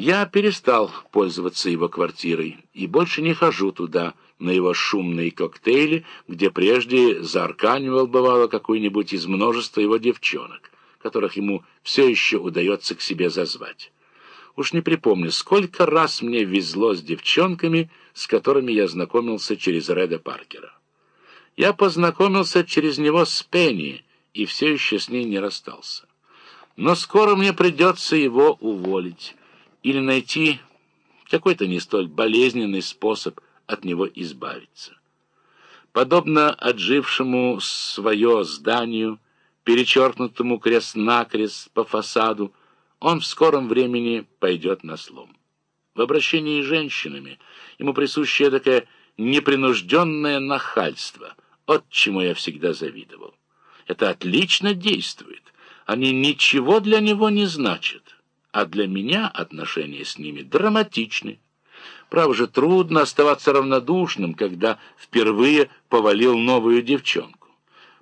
Я перестал пользоваться его квартирой и больше не хожу туда, на его шумные коктейли, где прежде заарканивал, бывало, какой-нибудь из множества его девчонок, которых ему все еще удается к себе зазвать. Уж не припомню, сколько раз мне везло с девчонками, с которыми я знакомился через Реда Паркера. Я познакомился через него с Пенни и все еще с ней не расстался. Но скоро мне придется его уволить или найти какой-то не столь болезненный способ от него избавиться. Подобно отжившему свое зданию, перечеркнутому крест-накрест по фасаду, он в скором времени пойдет на слом. В обращении с женщинами ему присущее такое непринужденное нахальство, от чему я всегда завидовал. Это отлично действует. Они ничего для него не значат а для меня отношения с ними драматичны. Право же, трудно оставаться равнодушным, когда впервые повалил новую девчонку.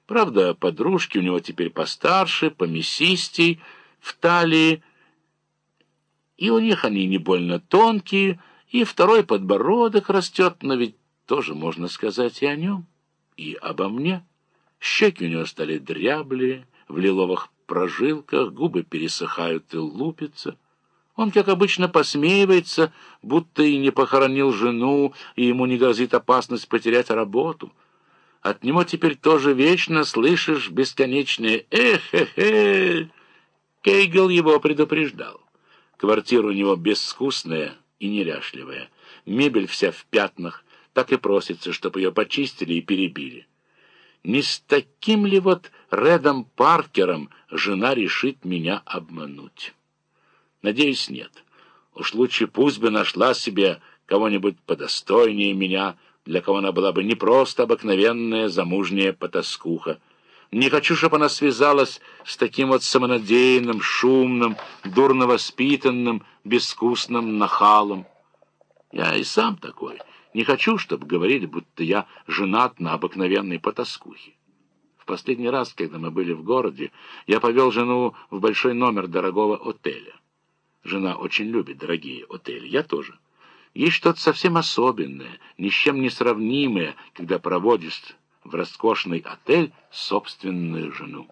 Правда, подружки у него теперь постарше, помесистей, в талии, и у них они не больно тонкие, и второй подбородок растет, но ведь тоже можно сказать и о нем, и обо мне. Щеки у него стали дряблые, в лиловых прожилках, губы пересыхают и лупятся. Он, как обычно, посмеивается, будто и не похоронил жену, и ему не грозит опасность потерять работу. От него теперь тоже вечно слышишь бесконечное «эх-хе-хе». Кейгел его предупреждал. Квартира у него безвкусная и неряшливая. Мебель вся в пятнах, так и просится, чтобы ее почистили и перебили. Не с таким ли вот Редом Паркером жена решит меня обмануть? Надеюсь, нет. Уж лучше пусть бы нашла себе кого-нибудь подостойнее меня, для кого она была бы не просто обыкновенная замужняя потаскуха. Не хочу, чтобы она связалась с таким вот самонадеянным, шумным, дурно воспитанным, безвкусным нахалом. Я и сам такой — не хочу, чтобы говорили, будто я женат на обыкновенной потаскухе. Последний раз, когда мы были в городе, я повел жену в большой номер дорогого отеля. Жена очень любит дорогие отели, я тоже. Есть что-то совсем особенное, ни с чем не сравнимое, когда проводишь в роскошный отель собственную жену.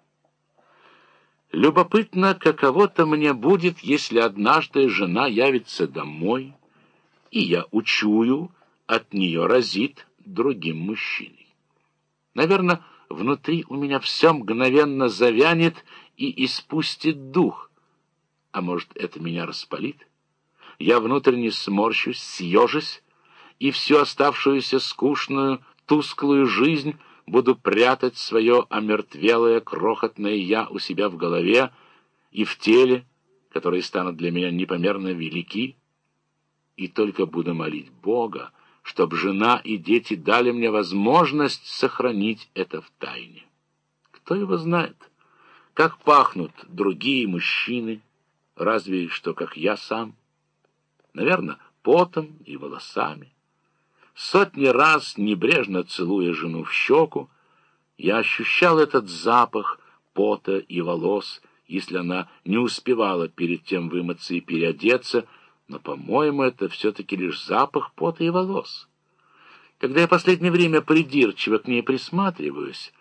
Любопытно, каково-то мне будет, если однажды жена явится домой, и я учую, от нее разит другим мужчиной. Наверное, внутри у меня все мгновенно завянет и испустит дух. А может, это меня распалит? Я внутренне сморщусь, съежусь, и всю оставшуюся скучную, тусклую жизнь буду прятать свое омертвелое, крохотное «я» у себя в голове и в теле, которые станут для меня непомерно велики, и только буду молить Бога, чтобы жена и дети дали мне возможность сохранить это в тайне. Кто его знает, как пахнут другие мужчины, разве что как я сам. Наверное, потом и волосами. Сотни раз, небрежно целуя жену в щеку, я ощущал этот запах пота и волос, если она не успевала перед тем вымыться и переодеться, но, по-моему, это все-таки лишь запах пота и волос. Когда я последнее время придирчиво к ней присматриваюсь,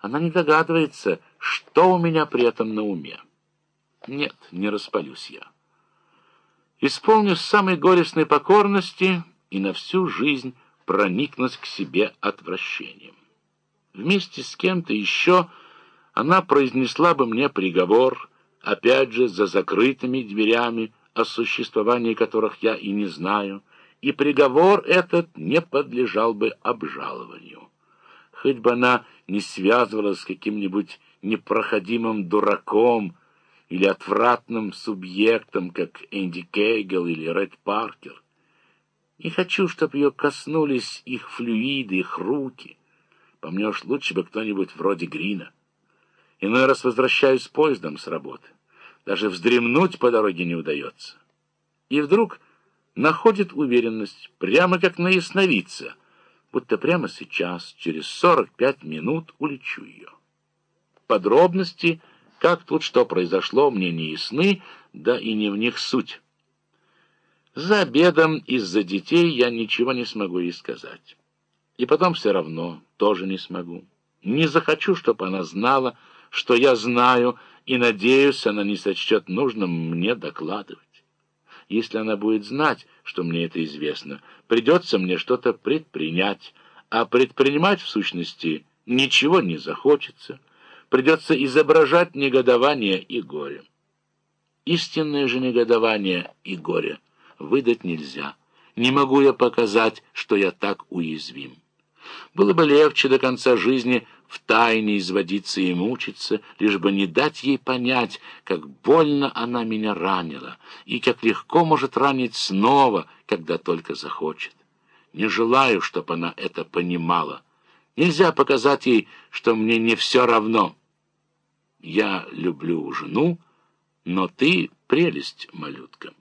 она не догадывается, что у меня при этом на уме. Нет, не распалюсь я. Исполню с самой горестной покорности и на всю жизнь проникнусь к себе отвращением. Вместе с кем-то еще она произнесла бы мне приговор, опять же, за закрытыми дверями, о существовании которых я и не знаю, и приговор этот не подлежал бы обжалованию. Хоть бы она не связывалась с каким-нибудь непроходимым дураком или отвратным субъектом, как Энди Кейгел или Ред Паркер. Не хочу, чтобы ее коснулись их флюиды, их руки. По мне уж лучше бы кто-нибудь вроде Грина. Иной раз возвращаюсь поездом с работы. Даже вздремнуть по дороге не удается. И вдруг находит уверенность, прямо как на будто прямо сейчас, через 45 минут, улечу ее. Подробности, как тут что произошло, мне не ясны, да и не в них суть. За обедом из-за детей я ничего не смогу ей сказать. И потом все равно тоже не смогу. Не захочу, чтобы она знала, что я знаю, и, надеюсь, она не сочтет нужным мне докладывать. Если она будет знать, что мне это известно, придется мне что-то предпринять, а предпринимать, в сущности, ничего не захочется. Придется изображать негодование и горе. Истинное же негодование и горе выдать нельзя. Не могу я показать, что я так уязвим. Было бы легче до конца жизни в тайне изводиться и мучиться, лишь бы не дать ей понять, как больно она меня ранила, и как легко может ранить снова, когда только захочет. Не желаю, чтобы она это понимала. Нельзя показать ей, что мне не все равно. Я люблю жену, но ты прелесть, малютка.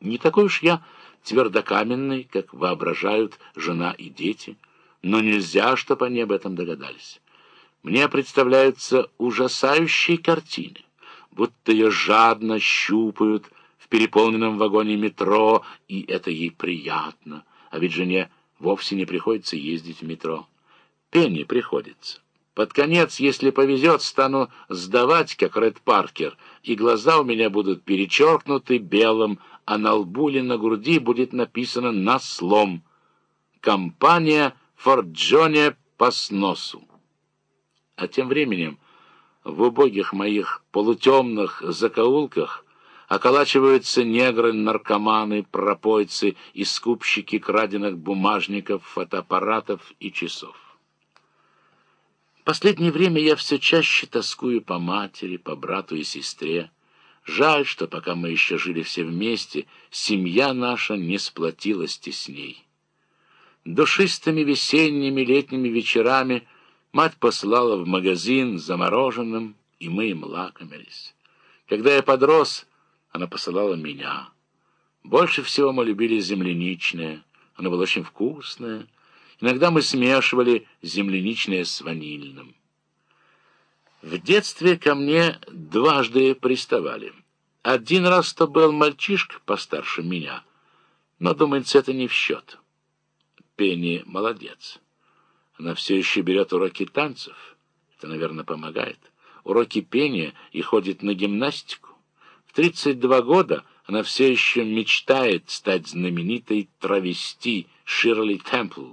Не такой уж я твердокаменный, как воображают жена и дети, но нельзя, чтобы они об этом догадались. Мне представляются ужасающие картины, будто ее жадно щупают в переполненном вагоне метро, и это ей приятно, а ведь жене вовсе не приходится ездить в метро. Пенни приходится. Под конец, если повезет, стану сдавать, как Ред Паркер, и глаза у меня будут перечеркнуты белым, а на лбу или на груди будет написано на слом «Компания Форджоне по сносу». А тем временем в убогих моих полутемных закоулках околачиваются негры-наркоманы, пропойцы и скупщики краденных бумажников, фотоаппаратов и часов. Последнее время я все чаще тоскую по матери, по брату и сестре. Жаль, что пока мы еще жили все вместе, семья наша не сплотилась тесней. Душистыми весенними летними вечерами мать посылала в магазин за мороженым, и мы им лакомились. Когда я подрос, она посылала меня. Больше всего мы любили земляничное. Оно было очень вкусное. Иногда мы смешивали земляничное с ванильным. В детстве ко мне дважды приставали. Один раз то был мальчишка постарше меня, но, думается, это не в счет. Пенни молодец. Она все еще берет уроки танцев. Это, наверное, помогает. Уроки пения и ходит на гимнастику. В 32 года она все еще мечтает стать знаменитой травести Ширли Темпл.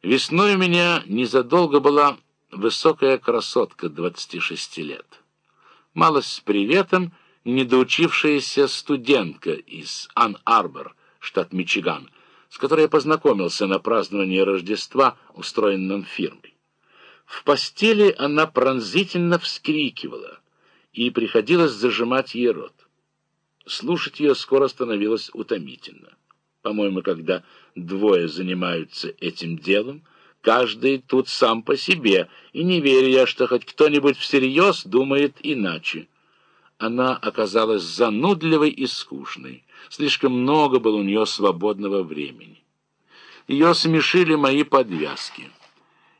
Весной у меня незадолго была высокая красотка 26 лет. Малость с приветом, недоучившаяся студентка из Ан-Арбор, штат Мичиган, с которой я познакомился на праздновании Рождества, устроенном фирмой. В постели она пронзительно вскрикивала, и приходилось зажимать ей рот. Слушать ее скоро становилось утомительно. По-моему, когда двое занимаются этим делом, каждый тут сам по себе, и не верю я, что хоть кто-нибудь всерьез думает иначе. Она оказалась занудливой и скучной. Слишком много было у нее свободного времени. Ее смешили мои подвязки.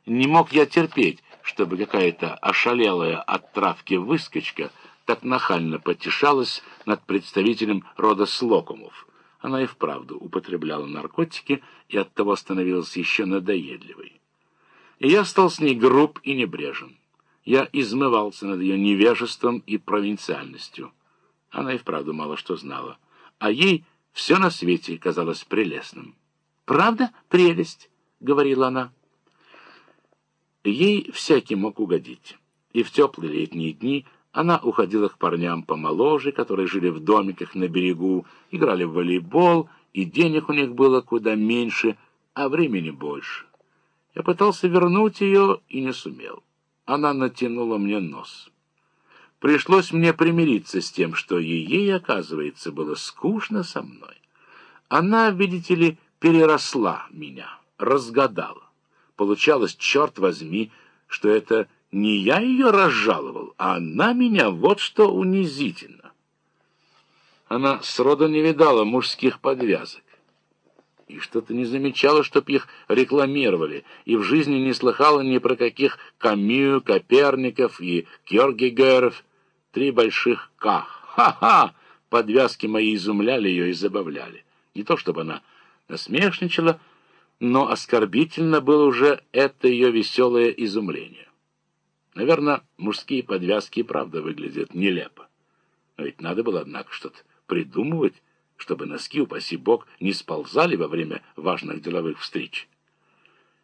Не мог я терпеть, чтобы какая-то ошалелая от травки выскочка так нахально потешалась над представителем рода Слокумов. Она и вправду употребляла наркотики и оттого становилась еще надоедливой. И я стал с ней груб и небрежен. Я измывался над ее невежеством и провинциальностью. Она и вправду мало что знала. А ей все на свете казалось прелестным. «Правда прелесть?» — говорила она. Ей всякий мог угодить. И в теплые летние дни она уходила к парням помоложе, которые жили в домиках на берегу, играли в волейбол, и денег у них было куда меньше, а времени больше. Я пытался вернуть ее и не сумел. Она натянула мне нос. Пришлось мне примириться с тем, что ей, оказывается, было скучно со мной. Она, видите ли, переросла меня, разгадала. Получалось, черт возьми, что это не я ее разжаловал, а она меня, вот что унизительно. Она сроду не видала мужских подвязок и что-то не замечала, чтоб их рекламировали, и в жизни не слыхала ни про каких Камю, Коперников и Кьоргегеров. Три больших «К». Ха-ха! подвязки мои изумляли ее и забавляли. Не то чтобы она насмешничала, но оскорбительно было уже это ее веселое изумление. Наверное, мужские подвязки и правда выглядят нелепо. Но ведь надо было, однако, что-то придумывать, чтобы носки, упаси бог, не сползали во время важных деловых встреч.